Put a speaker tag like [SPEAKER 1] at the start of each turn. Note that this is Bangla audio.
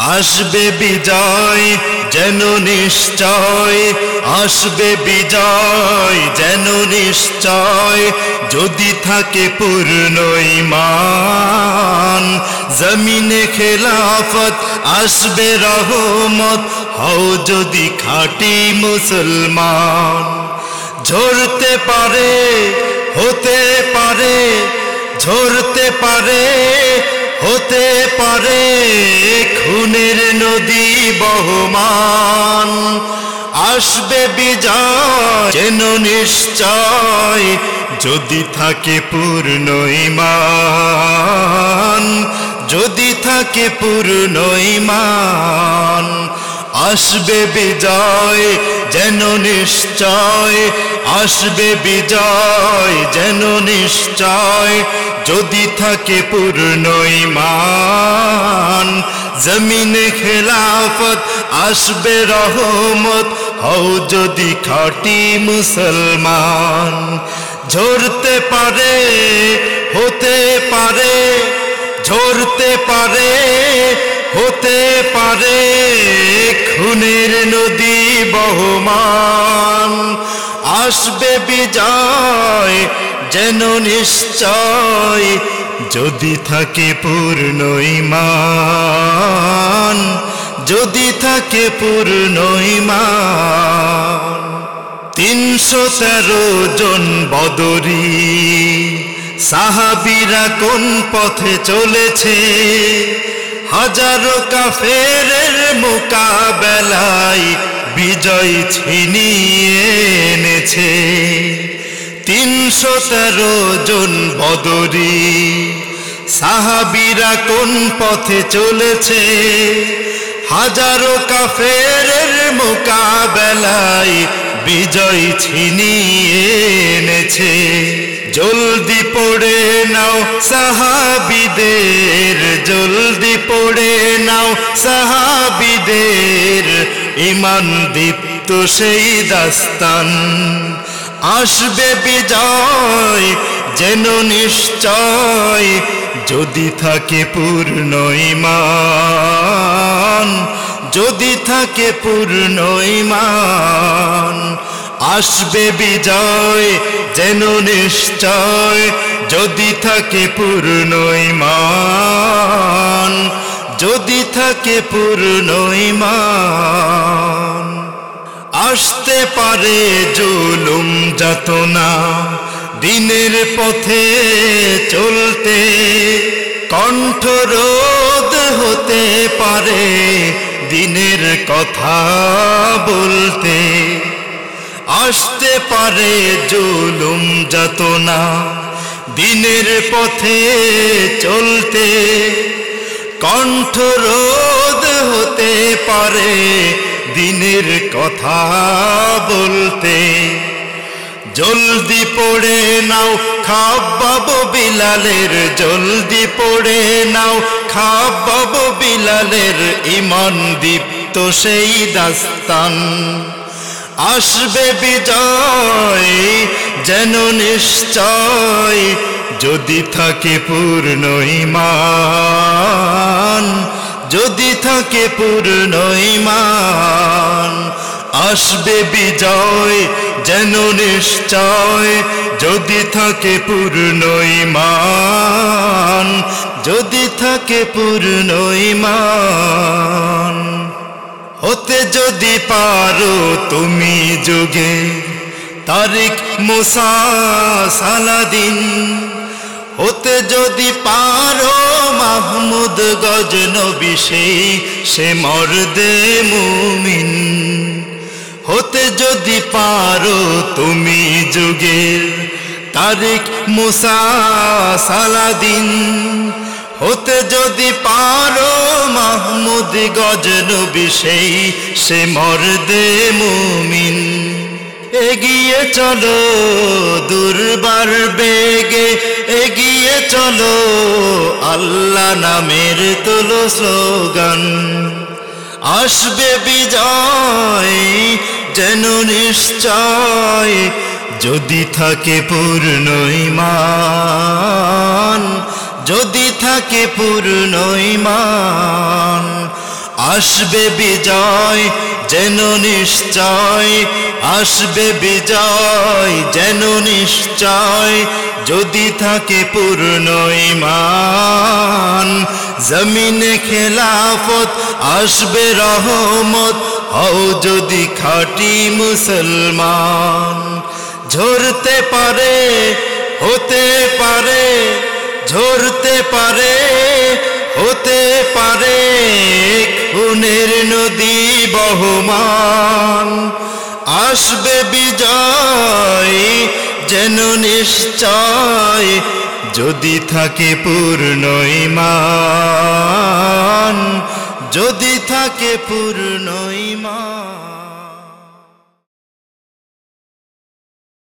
[SPEAKER 1] আসবে বিজয় যেন নিশ্চয়, আসবে বিজয় যেন নিশ্চয়, যদি থাকে পূর্ণ ইমান জমিনে খেলাফত, আসবে রহমত, হও যদি খাঁটি মুসলমান। ঝরতে পারে, হতে পারে, ঝরতে পারে হতে পারে খুনের নদী বহমান। আসবে বিজয় যেন নিশ্চয়, যদি থাকে পূর্ণ ইমান যদি থাকে পূর্ণ ইমান আসবে বিজয় যেন নিশ্চয় আসবে বিজয় যেন নিশ্চয়, যদি থাকে পূর্ণ ইমান। জমিনে খেলাফত, আসবে রহমত, হও যদি খাটি মুসলমান। ঝরতে পারে, হতে পারে, ঝরতে পারে, হতে পারে, খুনের নদী বহমান। আসবে বিজয় যেন নিশ্চয়, যদি থাকে পূর্ণ ইমান যদি থাকে পূর্ণ ইমান তিনশো তেরো জন বদরি সাহাবিরা কোন পথে চলেছে? হাজারো কাফের মোকাবেলায় বিজয় ছিনিয়ে এনেছে তিনশো তেরো জন বদরি। সাহাবিরা কোন পথে চলেছে? হাজারো কাফের মোকাবেলায় বিজয় ছিনিয়ে এনেছে। জলদি পড়ে নাও সাহাবিদের, জলদি পড়ে নাও সাহাবিদের। ইমান দীপ্ত সেই দাস্তান। আসবে বিজয়, যেন নিশ্চয়, যদি থাকে পূর্ণ ইমান যদি থাকে পূর্ণ ইমান আসবে বিজয়, যেন নিশ্চয়, যদি থাকে পূর্ণ ইমান যদি থাকে পূর্ণ ইমান আসতে পারে জুলুম যাতনা, দিনের পথে চলতে, কণ্ঠরোধ হতে পারে দিনের কথা বলতে। আসতে পারে জুলুম যাতনা, দিনের পথে চলতে, কণ্ঠরোধ হতে পারে দিনের কথা বলতে। জলদি পড়ে নাও খাবাব বিলালের। জলদি পড়ে নাও খাবাব বিলালের। ইমান দীপ্ত সেই দাস্তান। আসবে বিজয়, যেন নিশ্চয়। যদি থাকে পূর্ণ ইমান যদি থাকে পূর্ণ ইমান আসবে বিজয় যেন নিশ্চয়। যদি থাকে পূর্ণ ইমান যদি থাকে পূর্ণ ইমান হতে যদি পারো তুমি যোগে তারিক মুসা সালাদিন, হতে যদি পারো মাহমুদ গজ নবী সেই, সে মর্দে মুমিন। হতে যদি পারো তুমি যুগের তারিক মুসা সালাদিন। হতে যদি পারো মাহমুদ গজ নবী সেই, সে মর্দে মুমিন। এগিয়ে চলো, দুর্বার বেগে। এগিয়ে চলো, আল্লাহ নামের তোলো স্লোগান। আসবে বিজয়, যেন নিশ্চয়, যদি থাকে পূর্ণ ইমান যদি থাকে পূর্ণ ইমান আসবে বিজয়, যেন নিশ্চয় আসবে বিজয় যেন নিশ্চয়, যদি থাকে পূর্ণ ইমান জমিনে খেলাফত, আসবে রহমত, হও যদি খাটি মুসলমান। ঝরতে পারে, হতে পারে, ঝরতে পারে, হতে পারে, খুনের নদী বহমান। আসবে বিজয় যেন নিশ্চয় যদি থাকে পূর্ণ ইমান যদি থাকে পূর্ণ ইমান